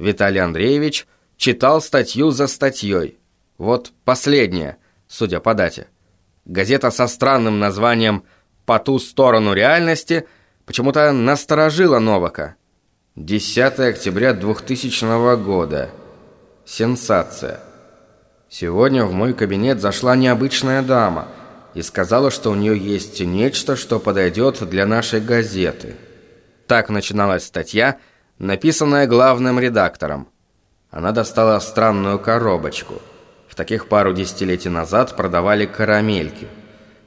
Виталий Андреевич читал статью за статьей. Вот последняя, судя по дате. Газета со странным названием «По ту сторону реальности» почему-то насторожила Новака. 10 октября 2000 года. Сенсация. Сегодня в мой кабинет зашла необычная дама и сказала, что у нее есть нечто, что подойдет для нашей газеты. Так начиналась статья, написанная главным редактором. Она достала странную коробочку. В таких пару десятилетий назад продавали карамельки.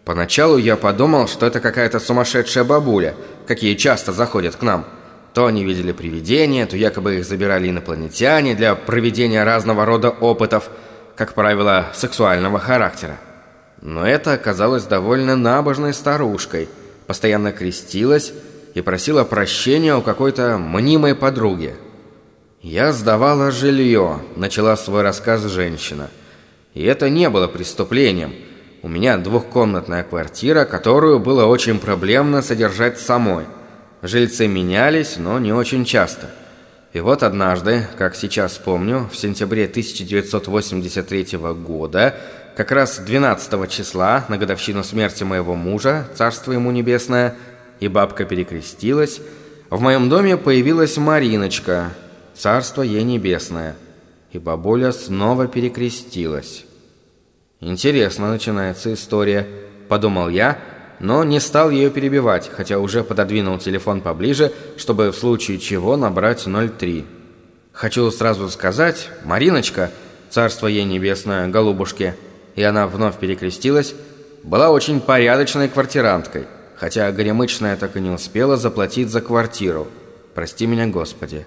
Поначалу я подумал, что это какая-то сумасшедшая бабуля, какие часто заходят к нам. То они видели привидения, то якобы их забирали инопланетяне для проведения разного рода опытов – как правило, сексуального характера. Но это оказалось довольно набожной старушкой, постоянно крестилась и просила прощения у какой-то мнимой подруги. «Я сдавала жилье», – начала свой рассказ женщина. И это не было преступлением. У меня двухкомнатная квартира, которую было очень проблемно содержать самой. Жильцы менялись, но не очень часто – и вот однажды, как сейчас помню, в сентябре 1983 года, как раз 12 числа, на годовщину смерти моего мужа, царство ему небесное, и бабка перекрестилась, в моем доме появилась Мариночка, царство ей небесное, и бабуля снова перекрестилась. Интересно начинается история, подумал я, но не стал ее перебивать, хотя уже пододвинул телефон поближе, чтобы в случае чего набрать 03. Хочу сразу сказать, Мариночка, царство ей небесное, голубушке, и она вновь перекрестилась, была очень порядочной квартиранткой, хотя горемычная так и не успела заплатить за квартиру. Прости меня, Господи.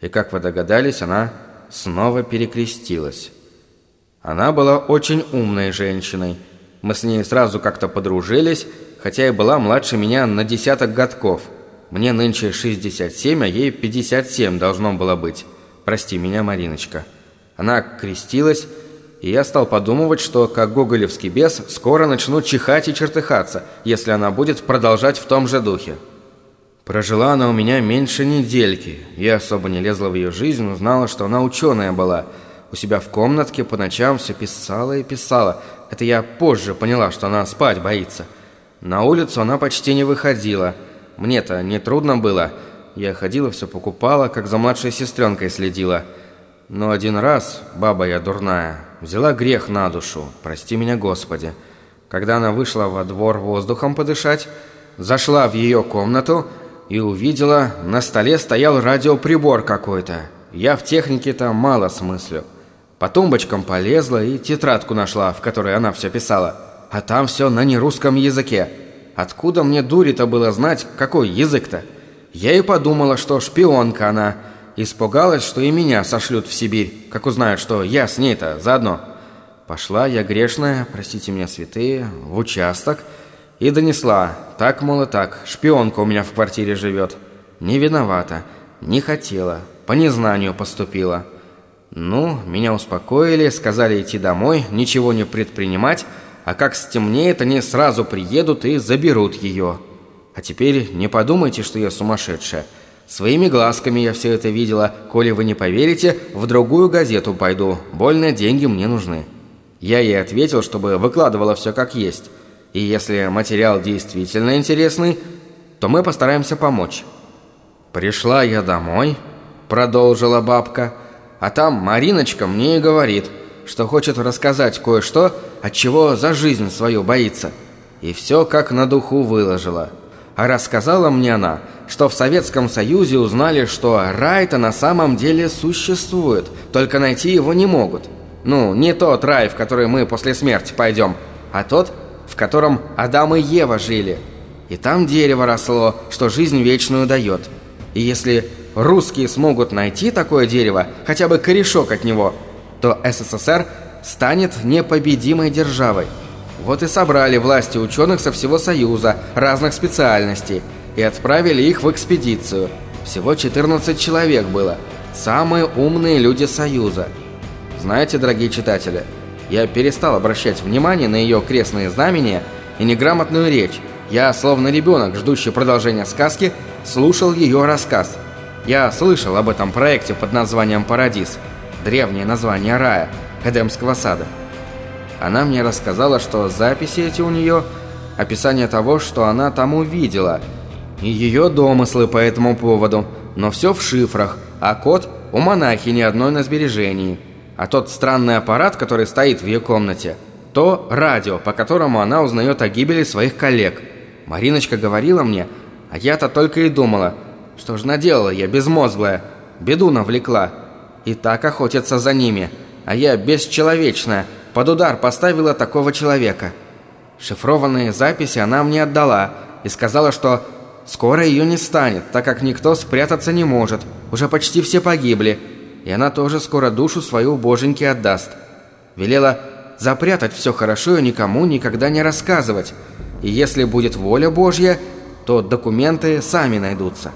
И как вы догадались, она снова перекрестилась. Она была очень умной женщиной. Мы с ней сразу как-то подружились, хотя и была младше меня на десяток годков. Мне нынче 67, а ей 57 должно было быть. Прости меня, Мариночка. Она крестилась, и я стал подумывать, что, как гоголевский бес, скоро начну чихать и чертыхаться, если она будет продолжать в том же духе. Прожила она у меня меньше недельки. Я особо не лезла в ее жизнь, но знала, что она ученая была. У себя в комнатке по ночам все писала и писала. Это я позже поняла, что она спать боится. На улицу она почти не выходила. Мне-то не трудно было. Я ходила, все покупала, как за младшей сестренкой следила. Но один раз, баба я дурная, взяла грех на душу, прости меня, Господи. Когда она вышла во двор воздухом подышать, зашла в ее комнату и увидела, на столе стоял радиоприбор какой-то. Я в технике-то мало смыслю. По тумбочкам полезла и тетрадку нашла, в которой она все писала а там все на нерусском языке. Откуда мне дури-то было знать, какой язык-то? Я и подумала, что шпионка она. Испугалась, что и меня сошлют в Сибирь, как узнают, что я с ней-то заодно. Пошла я грешная, простите меня, святые, в участок и донесла. Так, мол, и так, шпионка у меня в квартире живет. Не виновата, не хотела, по незнанию поступила. Ну, меня успокоили, сказали идти домой, ничего не предпринимать, а как стемнеет, они сразу приедут и заберут ее. А теперь не подумайте, что я сумасшедшая. Своими глазками я все это видела. Коли вы не поверите, в другую газету пойду. Больно деньги мне нужны. Я ей ответил, чтобы выкладывала все как есть. И если материал действительно интересный, то мы постараемся помочь. Пришла я домой, продолжила бабка, а там Мариночка мне и говорит – что хочет рассказать кое-что, от чего за жизнь свою боится. И все как на духу выложила. А рассказала мне она, что в Советском Союзе узнали, что рай-то на самом деле существует, только найти его не могут. Ну, не тот рай, в который мы после смерти пойдем, а тот, в котором Адам и Ева жили. И там дерево росло, что жизнь вечную дает. И если русские смогут найти такое дерево, хотя бы корешок от него – то СССР станет непобедимой державой. Вот и собрали власти ученых со всего Союза, разных специальностей, и отправили их в экспедицию. Всего 14 человек было. Самые умные люди Союза. Знаете, дорогие читатели, я перестал обращать внимание на ее крестные знамения и неграмотную речь. Я, словно ребенок, ждущий продолжения сказки, слушал ее рассказ. Я слышал об этом проекте под названием «Парадис», древнее название рая, Эдемского сада. Она мне рассказала, что записи эти у нее – описание того, что она там увидела, и ее домыслы по этому поводу, но все в шифрах, а код у монахини одной на сбережении. А тот странный аппарат, который стоит в ее комнате, то радио, по которому она узнает о гибели своих коллег. Мариночка говорила мне, а я-то только и думала, что же наделала я безмозглая, беду навлекла. И так охотятся за ними, а я бесчеловечная, под удар поставила такого человека. Шифрованные записи она мне отдала и сказала, что скоро ее не станет, так как никто спрятаться не может, уже почти все погибли, и она тоже скоро душу свою боженьке отдаст. Велела запрятать все хорошо и никому никогда не рассказывать, и если будет воля Божья, то документы сами найдутся.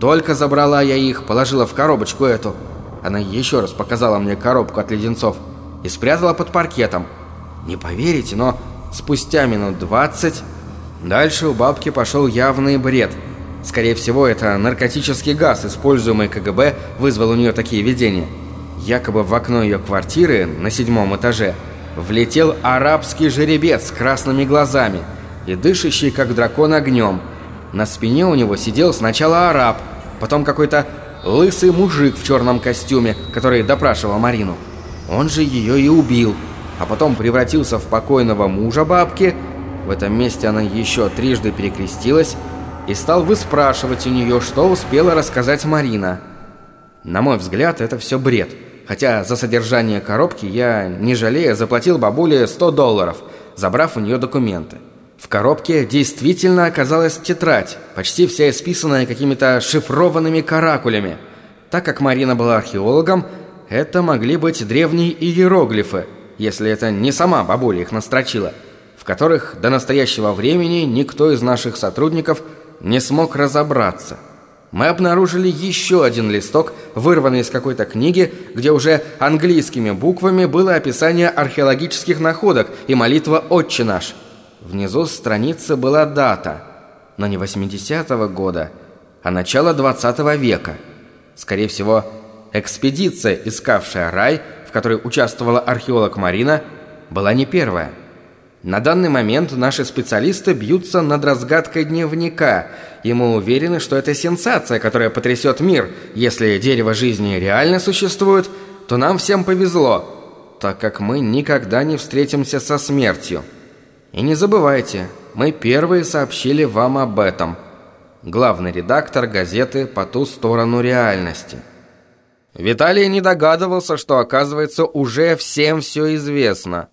Только забрала я их, положила в коробочку эту. Она еще раз показала мне коробку от леденцов – и спрятала под паркетом. Не поверите, но спустя минут двадцать дальше у бабки пошел явный бред. Скорее всего, это наркотический газ, используемый КГБ, вызвал у нее такие видения. Якобы в окно ее квартиры на седьмом этаже влетел арабский жеребец с красными глазами и дышащий, как дракон, огнем. На спине у него сидел сначала араб, потом какой-то лысый мужик в черном костюме, который допрашивал Марину. Он же ее и убил, а потом превратился в покойного мужа бабки. В этом месте она еще трижды перекрестилась и стал выспрашивать у нее, что успела рассказать Марина. На мой взгляд, это все бред. Хотя за содержание коробки я, не жалея, заплатил бабуле 100 долларов, забрав у нее документы. В коробке действительно оказалась тетрадь, почти вся исписанная какими-то шифрованными каракулями. Так как Марина была археологом, это могли быть древние иероглифы, если это не сама бабуля их настрочила, в которых до настоящего времени никто из наших сотрудников не смог разобраться. Мы обнаружили еще один листок, вырванный из какой-то книги, где уже английскими буквами было описание археологических находок и молитва «Отче наш». Внизу страницы была дата, но не 80-го года, а начало 20 века. Скорее всего, Экспедиция, искавшая рай, в которой участвовала археолог Марина, была не первая. На данный момент наши специалисты бьются над разгадкой дневника, и мы уверены, что это сенсация, которая потрясет мир. Если дерево жизни реально существует, то нам всем повезло, так как мы никогда не встретимся со смертью. И не забывайте, мы первые сообщили вам об этом. Главный редактор газеты «По ту сторону реальности». Виталий не догадывался, что, оказывается, уже всем все известно.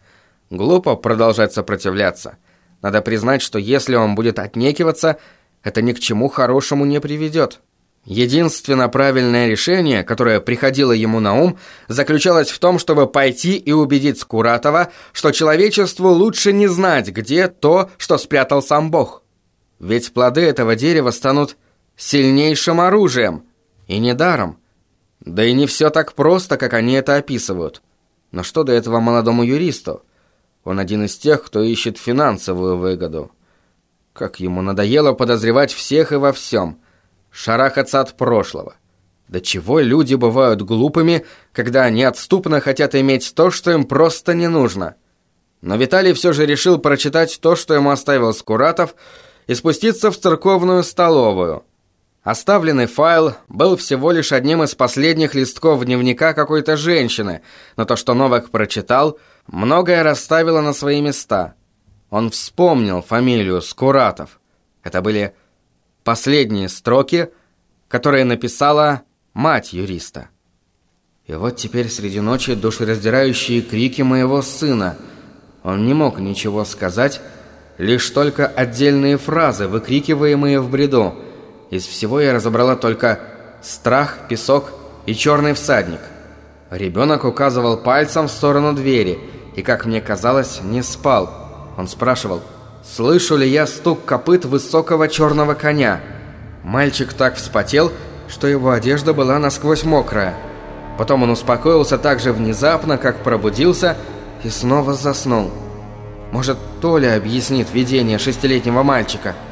Глупо продолжать сопротивляться. Надо признать, что если он будет отнекиваться, это ни к чему хорошему не приведет. Единственно правильное решение, которое приходило ему на ум, заключалось в том, чтобы пойти и убедить Скуратова, что человечеству лучше не знать, где то, что спрятал сам Бог. Ведь плоды этого дерева станут сильнейшим оружием. И недаром. Да и не все так просто, как они это описывают. Но что до этого молодому юристу? Он один из тех, кто ищет финансовую выгоду. Как ему надоело подозревать всех и во всем. Шарахаться от прошлого. До чего люди бывают глупыми, когда они отступно хотят иметь то, что им просто не нужно. Но Виталий все же решил прочитать то, что ему оставил Скуратов, и спуститься в церковную столовую – Оставленный файл был всего лишь одним из последних листков дневника какой-то женщины, но то, что Новак прочитал, многое расставило на свои места. Он вспомнил фамилию Скуратов. Это были последние строки, которые написала мать юриста. И вот теперь среди ночи душераздирающие крики моего сына. Он не мог ничего сказать, лишь только отдельные фразы, выкрикиваемые в бреду – из всего я разобрала только страх, песок и черный всадник. Ребенок указывал пальцем в сторону двери и, как мне казалось, не спал. Он спрашивал, слышу ли я стук копыт высокого черного коня. Мальчик так вспотел, что его одежда была насквозь мокрая. Потом он успокоился так же внезапно, как пробудился, и снова заснул. Может, Толя объяснит видение шестилетнего мальчика –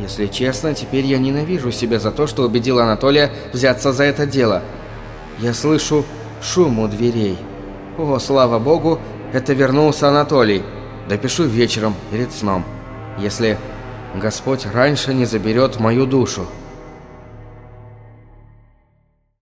Если честно, теперь я ненавижу себя за то, что убедил Анатолия взяться за это дело. Я слышу шум у дверей. О, слава богу, это вернулся Анатолий. Допишу вечером, перед сном. Если Господь раньше не заберет мою душу.